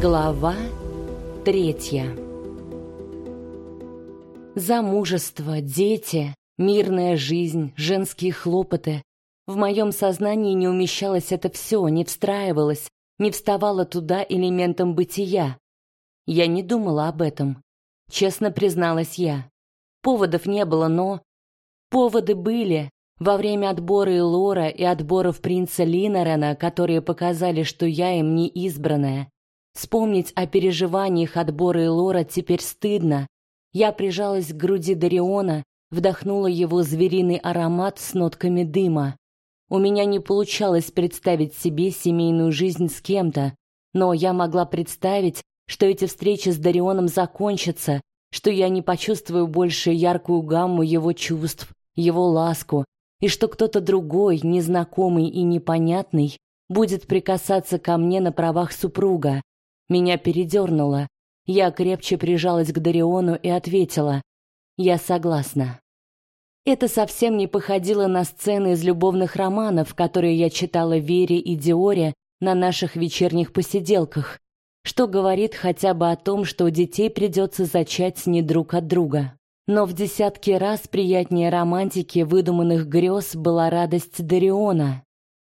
Глава третья Замужество, дети, мирная жизнь, женские хлопоты. В моем сознании не умещалось это все, не встраивалось, не вставало туда элементом бытия. Я не думала об этом. Честно призналась я. Поводов не было, но... Поводы были. Во время отбора Лора и отборов принца Линорена, которые показали, что я им не избранная. Вспомнить о переживаниях отбора Лора теперь стыдно. Я прижалась к груди Дариона, вдохнула его звериный аромат с нотками дыма. У меня не получалось представить себе семейную жизнь с кем-то, но я могла представить, что эти встречи с Дарионом закончатся, что я не почувствую больше яркую гамму его чувств, его ласку, и что кто-то другой, незнакомый и непонятный, будет прикасаться ко мне на правах супруга. Меня передернуло. Я крепче прижалась к Дариону и ответила: "Я согласна". Это совсем не походило на сцены из любовных романов, которые я читала Вере и Диоре на наших вечерних посиделках, что говорит хотя бы о том, что детей придется зачать не друг от друга. Но в десятки раз приятнее романтики выдуманных грез была радость Дариона.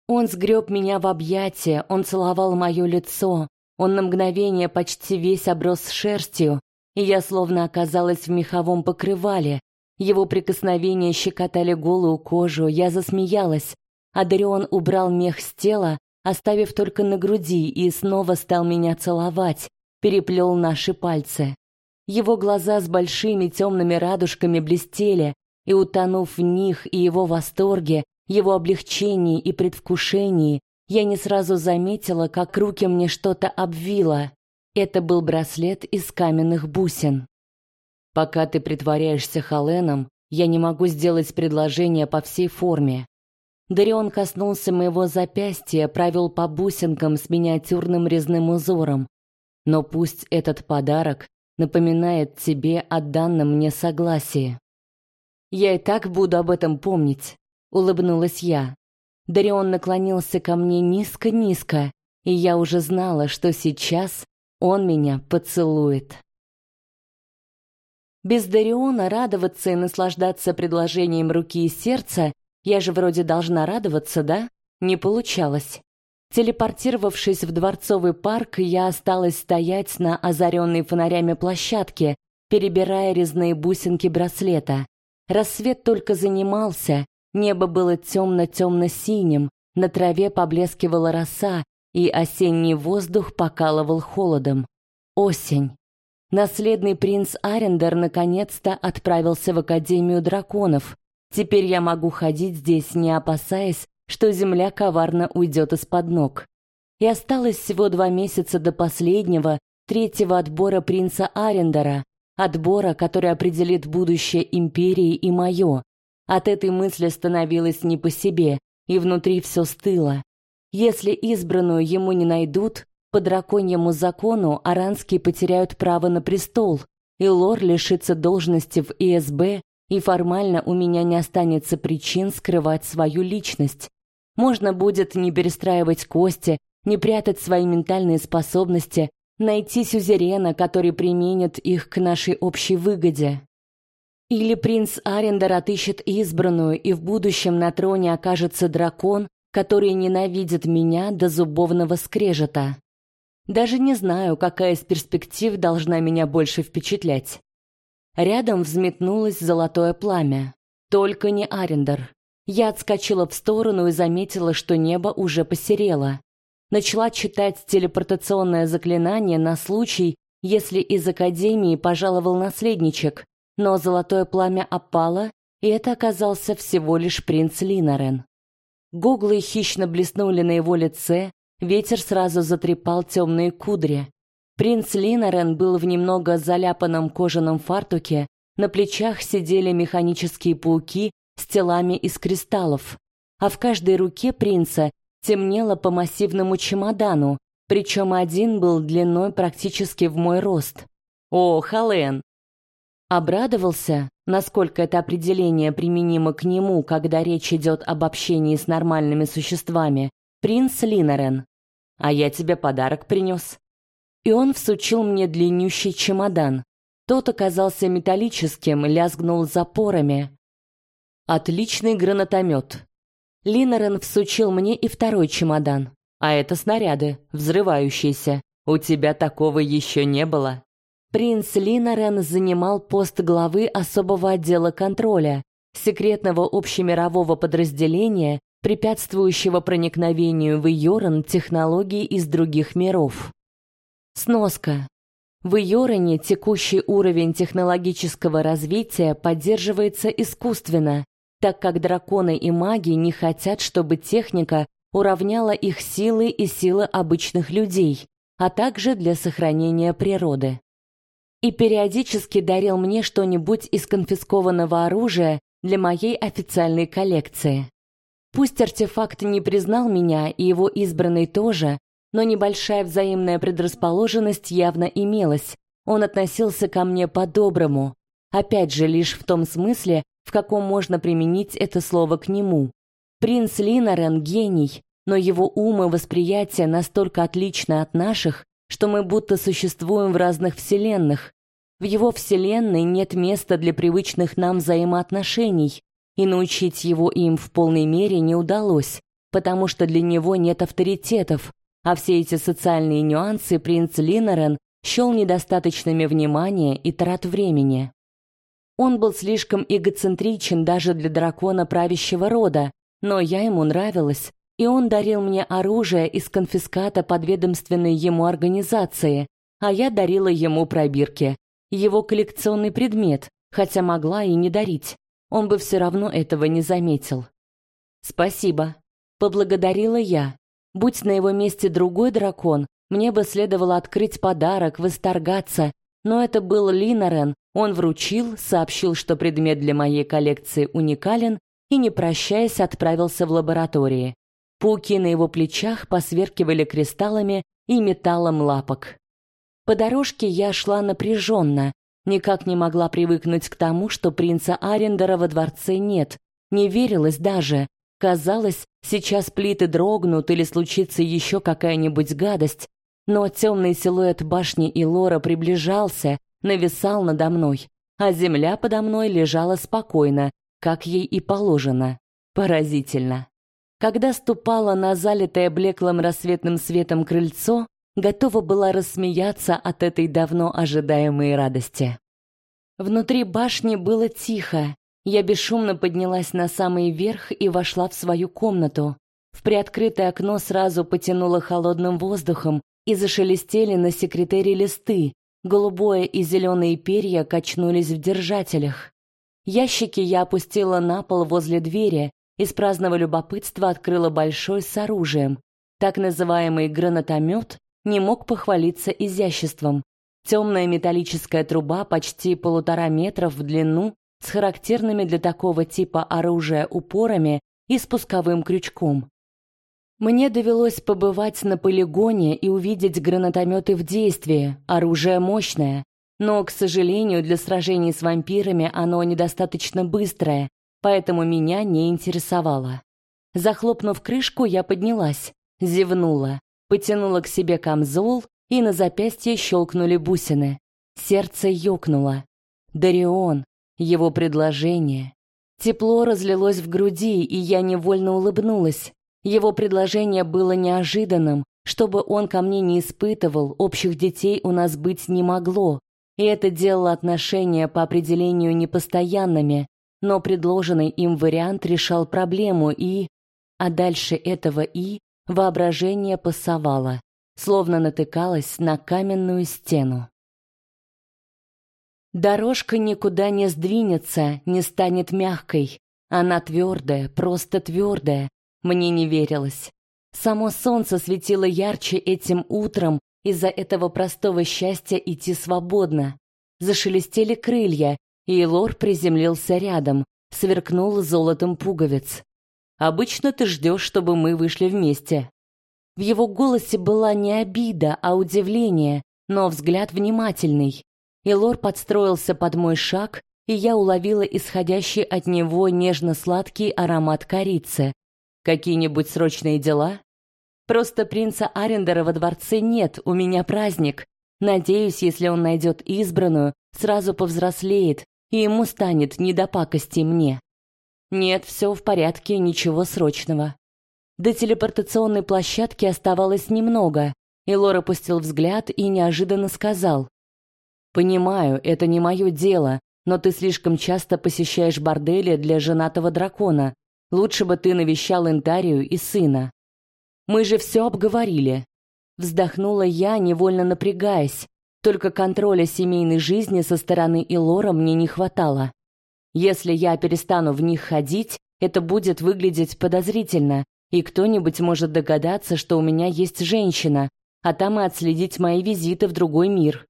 Он сгреб меня в объятия, он целовал мое лицо, он на мгновение почти весь оброс шерстью, и я словно оказалась в меховом покрывале, его прикосновения щекотали голую кожу, я засмеялась. А Дарион убрал мех с тела, оставив только на груди, и снова стал меня целовать, переплел наши пальцы. Его глаза с большими темными радужками блестели, и утонув в них и его восторге, его облегчении и предвкушении, я не сразу заметила, как руки мне что-то обвило. Это был браслет из каменных бусин. Пока ты притворяешься Халеном, я не могу сделать предложение по всей форме. Дарион коснулся моего запястья, провел по бусинкам с миниатюрным резным узором. Но пусть этот подарок напоминает тебе о данном мне согласии. Я и так буду об этом помнить, улыбнулась я. Дарион наклонился ко мне низко-низко, и я уже знала, что сейчас он меня поцелует. Без Дариона радоваться и наслаждаться предложением руки и сердца, я же вроде должна радоваться, да? Не получалось. Телепортировавшись в дворцовый парк, я осталась стоять на озаренной фонарями площадке, перебирая резные бусинки браслета. Рассвет только занимался, небо было темно-темно-синим, на траве поблескивала роса, и осенний воздух покалывал холодом. Осень. Наследный принц Арендер наконец-то отправился в Академию драконов. Теперь я могу ходить здесь, не опасаясь, что земля коварно уйдет из-под ног. И осталось всего два месяца до последнего, третьего отбора принца Арендера, отбора, который определит будущее империи и мое. От этой мысли становилось не по себе, и внутри все стыло. Если избранную ему не найдут, по драконьему закону аранские потеряют право на престол, и Лор лишится должности в ИСБ, и формально у меня не останется причин скрывать свою личность. Можно будет не перестраивать кости, не прятать свои ментальные способности, найти сюзерена, который применит их к нашей общей выгоде. Или принц Арендер отыщет избранную, и в будущем на троне окажется дракон, который ненавидит меня до зубовного скрежета. Даже не знаю, какая из перспектив должна меня больше впечатлять. Рядом взметнулось золотое пламя. Только не Арендер. Я отскочила в сторону и заметила, что небо уже посерело. Начала читать телепортационное заклинание на случай, если из академии пожаловал наследничек, но золотое пламя опало, и это оказался всего лишь принц Линарен. Гуглы хищно блеснули на его лице, Ветер сразу затрепал темные кудри. Принц Линорен был в немного заляпанном кожаном фартуке, на плечах сидели механические пауки с телами из кристаллов, а в каждой руке принца темнело по массивному чемодану, причем один был длиной практически в мой рост. О, Хален! Обрадовался, насколько это определение применимо к нему, когда речь идет об общении с нормальными существами, принц Линорен. А я тебе подарок принес. и он всучил мне длиннющий чемодан. Тот оказался металлическим, лязгнул запорами. Отличный гранатомет. Линорен всучил мне и второй чемодан. А это снаряды, взрывающиеся. У тебя такого еще не было. Принц Линорен занимал пост главы особого отдела контроля, секретного общемирового подразделения, препятствующего проникновению в Йоран технологий из других миров. Сноска. В Йорене текущий уровень технологического развития поддерживается искусственно, так как драконы и маги не хотят, чтобы техника уравняла их силы и силы обычных людей, а также для сохранения природы. И периодически дарил мне что-нибудь из конфискованного оружия для моей официальной коллекции. Пусть артефакт не признал меня и его избранный тоже, но небольшая взаимная предрасположенность явно имелась. Он относился ко мне по-доброму, опять же лишь в том смысле, в каком можно применить это слово к нему. Принц Линорен гений, но его ум и восприятие настолько отличны от наших, что мы будто существуем в разных вселенных. В его вселенной нет места для привычных нам взаимоотношений, и научить его им в полной мере не удалось, потому что для него нет авторитетов, а все эти социальные нюансы принц Линорен счел недостаточными внимания и трат времени. Он был слишком эгоцентричен даже для дракона правящего рода, но я ему нравилась, и он дарил мне оружие из конфиската подведомственной ему организации, а я дарила ему пробирки, его коллекционный предмет, хотя могла и не дарить. Он бы все равно этого не заметил. «Спасибо», — поблагодарила я, Будь на его месте другой дракон, мне бы следовало открыть подарок, восторгаться, но это был Линорен. Он вручил, сообщил, что предмет для моей коллекции уникален, и, не прощаясь, отправился в лаборатории. Пуки на его плечах посверкивали кристаллами и металлом лапок. По дорожке я шла напряженно, никак не могла привыкнуть к тому, что принца Арендера во дворце нет, не верилась даже, Казалось, сейчас плиты дрогнут или случится еще какая-нибудь гадость, но темный силуэт башни Илора приближался, нависал надо мной, а земля подо мной лежала спокойно, как ей и положено. Поразительно. Когда ступала на залитое блеклым рассветным светом крыльцо, готова была рассмеяться от этой давно ожидаемой радости. Внутри башни было тихо, я бесшумно поднялась на самый верх и вошла в свою комнату. В приоткрытое окно сразу потянуло холодным воздухом и зашелестели на секретере листы. Голубое и зеленые перья качнулись в держателях. Ящики я опустила на пол возле двери, из праздного любопытства открыла большой с оружием. Так называемый гранатомет не мог похвалиться изяществом. Темная металлическая труба почти полутора метров в длину с характерными для такого типа оружия упорами и спусковым крючком. Мне довелось побывать на полигоне и увидеть гранатометы в действии, оружие мощное, но, к сожалению, для сражений с вампирами оно недостаточно быстрое, поэтому меня не интересовало. Захлопнув крышку, я поднялась, зевнула, потянула к себе камзол, и на запястье щелкнули бусины. Сердце ёкнуло. Дарион, его предложение. Тепло разлилось в груди, и я невольно улыбнулась. Его предложение было неожиданным, чтобы он ко мне не испытывал, общих детей у нас быть не могло, и это делало отношения по определению непостоянными, но предложенный им вариант решал проблему и... А дальше этого «и» воображение пасовало, словно натыкалось на каменную стену. Дорожка никуда не сдвинется, не станет мягкой. Она твердая, просто твердая. Мне не верилось. Само солнце светило ярче этим утром из-за этого простого счастья идти свободно. Зашелестели крылья, и Лор приземлился рядом, сверкнул золотом пуговиц. Обычно ты ждешь, чтобы мы вышли вместе. В его голосе была не обида, а удивление, но взгляд внимательный. Илор подстроился под мой шаг, и я уловила исходящий от него нежно-сладкий аромат корицы. Какие-нибудь срочные дела? Просто принца Арендера во дворце нет, у меня праздник. Надеюсь, если он найдет избранную, сразу повзрослеет, и ему станет не до пакости мне. Нет, все в порядке, ничего срочного. До телепортационной площадки оставалось немного, и Лора опустил взгляд и неожиданно сказал. «Понимаю, это не мое дело, но ты слишком часто посещаешь бордели для женатого дракона. Лучше бы ты навещал Интарию и сына». «Мы же все обговорили». Вздохнула я, невольно напрягаясь. Только контроля семейной жизни со стороны Илора мне не хватало. Если я перестану в них ходить, это будет выглядеть подозрительно, и кто-нибудь может догадаться, что у меня есть женщина, а там и отследить мои визиты в другой мир.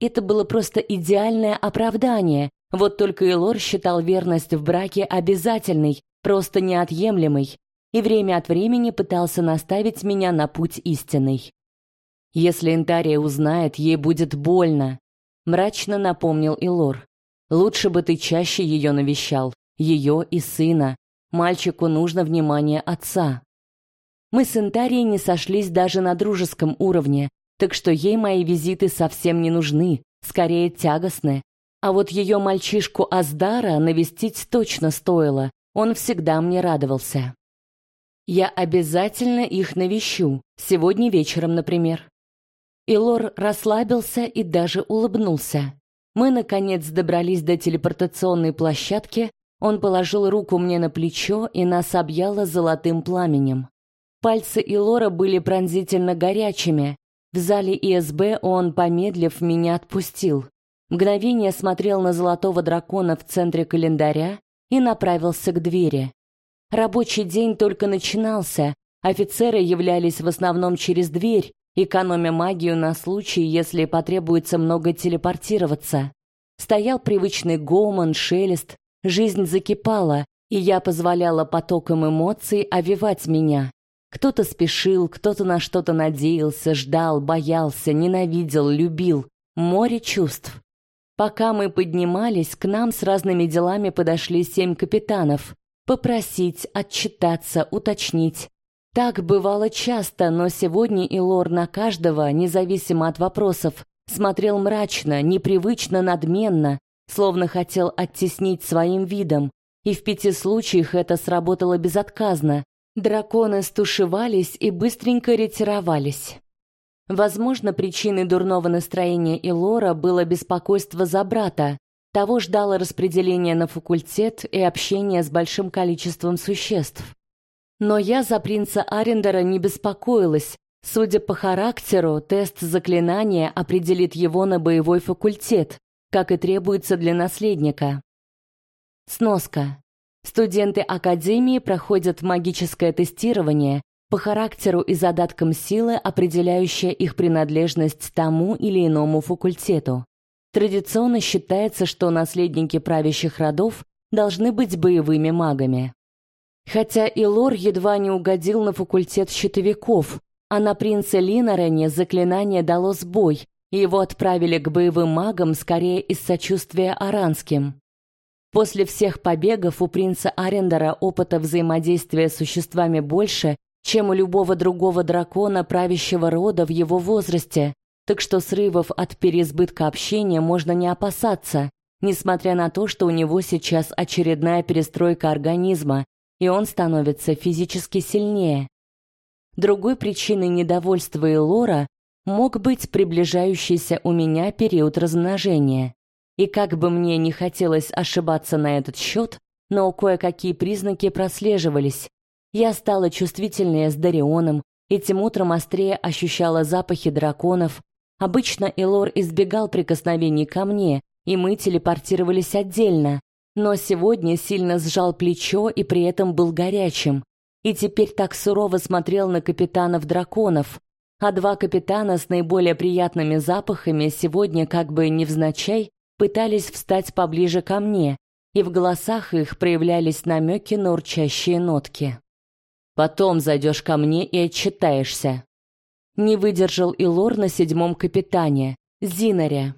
Это было просто идеальное оправдание. Вот только Элор считал верность в браке обязательной, просто неотъемлемой, и время от времени пытался наставить меня на путь истинный. Если Интария узнает, ей будет больно, мрачно напомнил Илор. Лучше бы ты чаще ее навещал, ее и сына. Мальчику нужно внимание отца. Мы с Интарией не сошлись даже на дружеском уровне, так что ей мои визиты совсем не нужны, скорее тягостны. А вот ее мальчишку Аздара навестить точно стоило, он всегда мне радовался. Я обязательно их навещу, сегодня вечером, например. Илор расслабился и даже улыбнулся. Мы, наконец, добрались до телепортационной площадки, он положил руку мне на плечо, и нас объяло золотым пламенем. Пальцы Илора были пронзительно горячими. В зале ИСБ он, помедлив, меня отпустил. Мгновение смотрел на золотого дракона в центре календаря и направился к двери. Рабочий день только начинался, офицеры являлись в основном через дверь, экономя магию на случай, если потребуется много телепортироваться. Стоял привычный гомон, шелест, жизнь закипала, и я позволяла потокам эмоций овивать меня. Кто-то спешил, кто-то на что-то надеялся, ждал, боялся, ненавидел, любил. Море чувств. Пока мы поднимались, к нам с разными делами подошли семь капитанов. Попросить, отчитаться, уточнить. Так бывало часто, но сегодня Илор на каждого, независимо от вопросов, смотрел мрачно, непривычно надменно, словно хотел оттеснить своим видом. И в пяти случаях это сработало безотказно. Драконы стушевались и быстренько ретировались. Возможно, причиной дурного настроения Илора было беспокойство за брата. Того ждало распределение на факультет и общение с большим количеством существ. Но я за принца Арендера не беспокоилась. Судя по характеру, тест заклинания определит его на боевой факультет, как и требуется для наследника. Сноска. Студенты Академии проходят магическое тестирование по характеру и задаткам силы, определяющее их принадлежность тому или иному факультету. Традиционно считается, что наследники правящих родов должны быть боевыми магами. Хотя Илор едва не угодил на факультет щитовиков, а на принца Линорене заклинание дало сбой, и его отправили к боевым магам скорее из сочувствия аранским. После всех побегов у принца Арендера опыта взаимодействия с существами больше, чем у любого другого дракона правящего рода в его возрасте, так что срывов от переизбытка общения можно не опасаться, несмотря на то, что у него сейчас очередная перестройка организма, и он становится физически сильнее. Другой причиной недовольства Элора мог быть приближающийся у меня период размножения. И как бы мне не хотелось ошибаться на этот счет, но кое-какие признаки прослеживались. Я стала чувствительнее с Дарионом, этим утром острее ощущала запахи драконов. Обычно Элор избегал прикосновений ко мне, и мы телепортировались отдельно, но сегодня сильно сжал плечо и при этом был горячим. И теперь так сурово смотрел на капитанов драконов, а два капитана с наиболее приятными запахами сегодня как бы невзначай пытались встать поближе ко мне, и в голосах их проявлялись намеки на урчащие нотки. «Потом зайдешь ко мне и отчитаешься». Не выдержал и лор на седьмом капитане, Зинаре.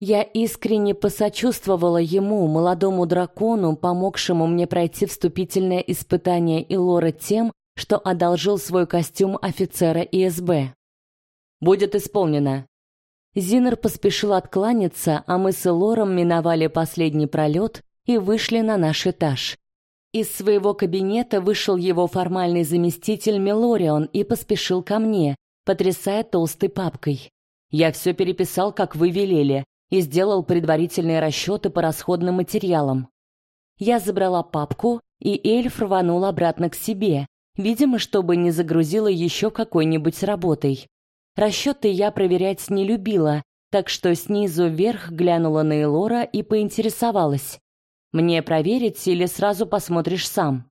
Я искренне посочувствовала ему, молодому дракону, помогшему мне пройти вступительное испытание Илора тем, что одолжил свой костюм офицера ИСБ. «Будет исполнено», Зинер поспешил откланяться, а мы с Лором миновали последний пролет и вышли на наш этаж. Из своего кабинета вышел его формальный заместитель Мелорион и поспешил ко мне, потрясая толстой папкой. Я все переписал, как вы велели, и сделал предварительные расчеты по расходным материалам. Я забрала папку, и эльф рванул обратно к себе, видимо, чтобы не загрузила еще какой-нибудь работой. Расчеты я проверять не любила, так что снизу вверх глянула на Элора и поинтересовалась: "Мне проверить или сразу посмотришь сам?"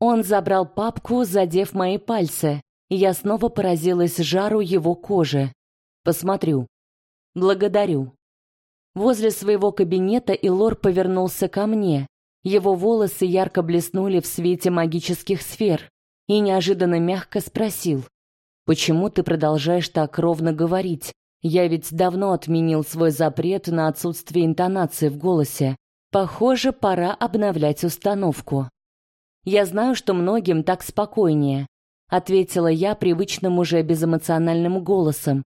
Он забрал папку, задев мои пальцы, и я снова поразилась жару его кожи. Посмотрю. Благодарю. Возле своего кабинета Илор повернулся ко мне. Его волосы ярко блеснули в свете магических сфер и неожиданно мягко спросил: "Почему ты продолжаешь так ровно говорить? Я ведь давно отменил свой запрет на отсутствие интонации в голосе. Похоже, пора обновлять установку". Я знаю, что многим так спокойнее, ответила я привычным уже безэмоциональным голосом,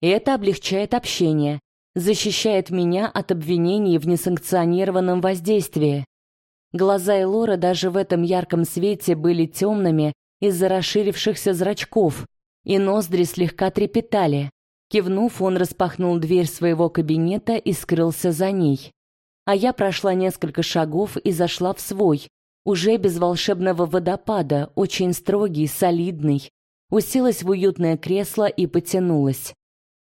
и это облегчает общение, защищает меня от обвинений в несанкционированном воздействии. Глаза Элора даже в этом ярком свете были темными из-за расширившихся зрачков, и ноздри слегка трепетали. Кивнув, он распахнул дверь своего кабинета и скрылся за ней. А я прошла несколько шагов и зашла в свой, уже без волшебного водопада, очень строгий, солидный. Уселась в уютное кресло и потянулась.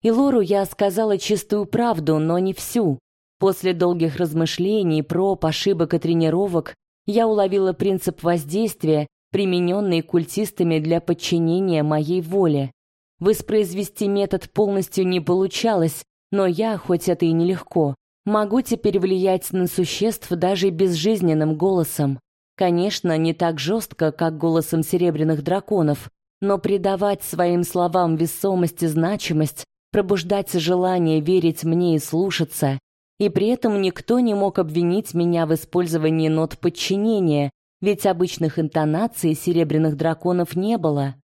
И Лору я сказала чистую правду, но не всю. После долгих размышлений, проб, ошибок и тренировок я уловила принцип воздействия, примененный культистами для подчинения моей воле. Воспроизвести метод полностью не получалось, но я, хоть это и нелегко, могу теперь влиять на существ даже безжизненным голосом. Конечно, не так жестко, как голосом серебряных драконов, но придавать своим словам весомость и значимость пробуждать желание верить мне и слушаться, и при этом никто не мог обвинить меня в использовании нот подчинения, ведь обычных интонаций серебряных драконов не было.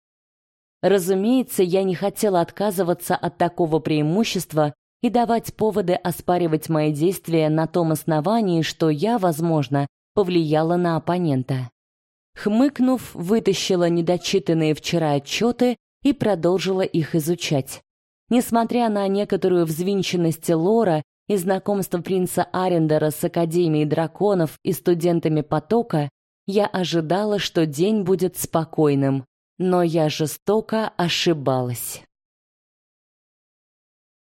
Разумеется, я не хотела отказываться от такого преимущества и давать поводы оспаривать мои действия на том основании, что я, возможно, повлияла на оппонента. Хмыкнув, вытащила недочитанные вчера отчеты и продолжила их изучать. Несмотря на некоторую взвинченность Лора и знакомство принца Арендера с Академией драконов и студентами потока, я ожидала, что день будет спокойным, но я жестоко ошибалась.